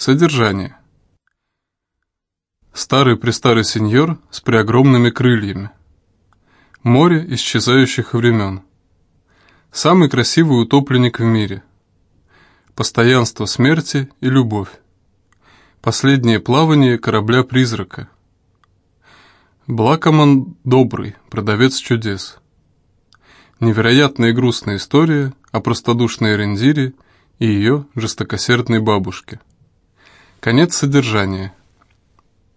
Содержание. Старый-престарый сеньор с преогромными крыльями. Море исчезающих времен. Самый красивый утопленник в мире. Постоянство смерти и любовь. Последнее плавание корабля-призрака. Блакоман добрый, продавец чудес. Невероятная и грустная история о простодушной Рендире и ее жестокосердной бабушке. Конец содержания.